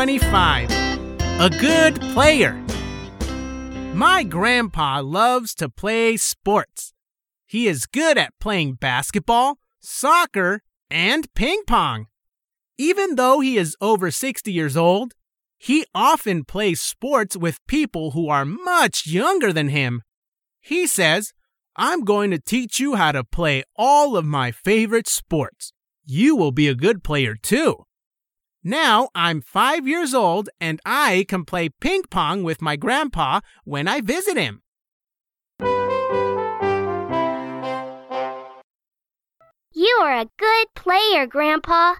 25. A good player. My grandpa loves to play sports. He is good at playing basketball, soccer, and ping pong. Even though he is over 60 years old, he often plays sports with people who are much younger than him. He says, I'm going to teach you how to play all of my favorite sports. You will be a good player too. Now I'm five years old and I can play ping pong with my grandpa when I visit him. You are a good player, Grandpa.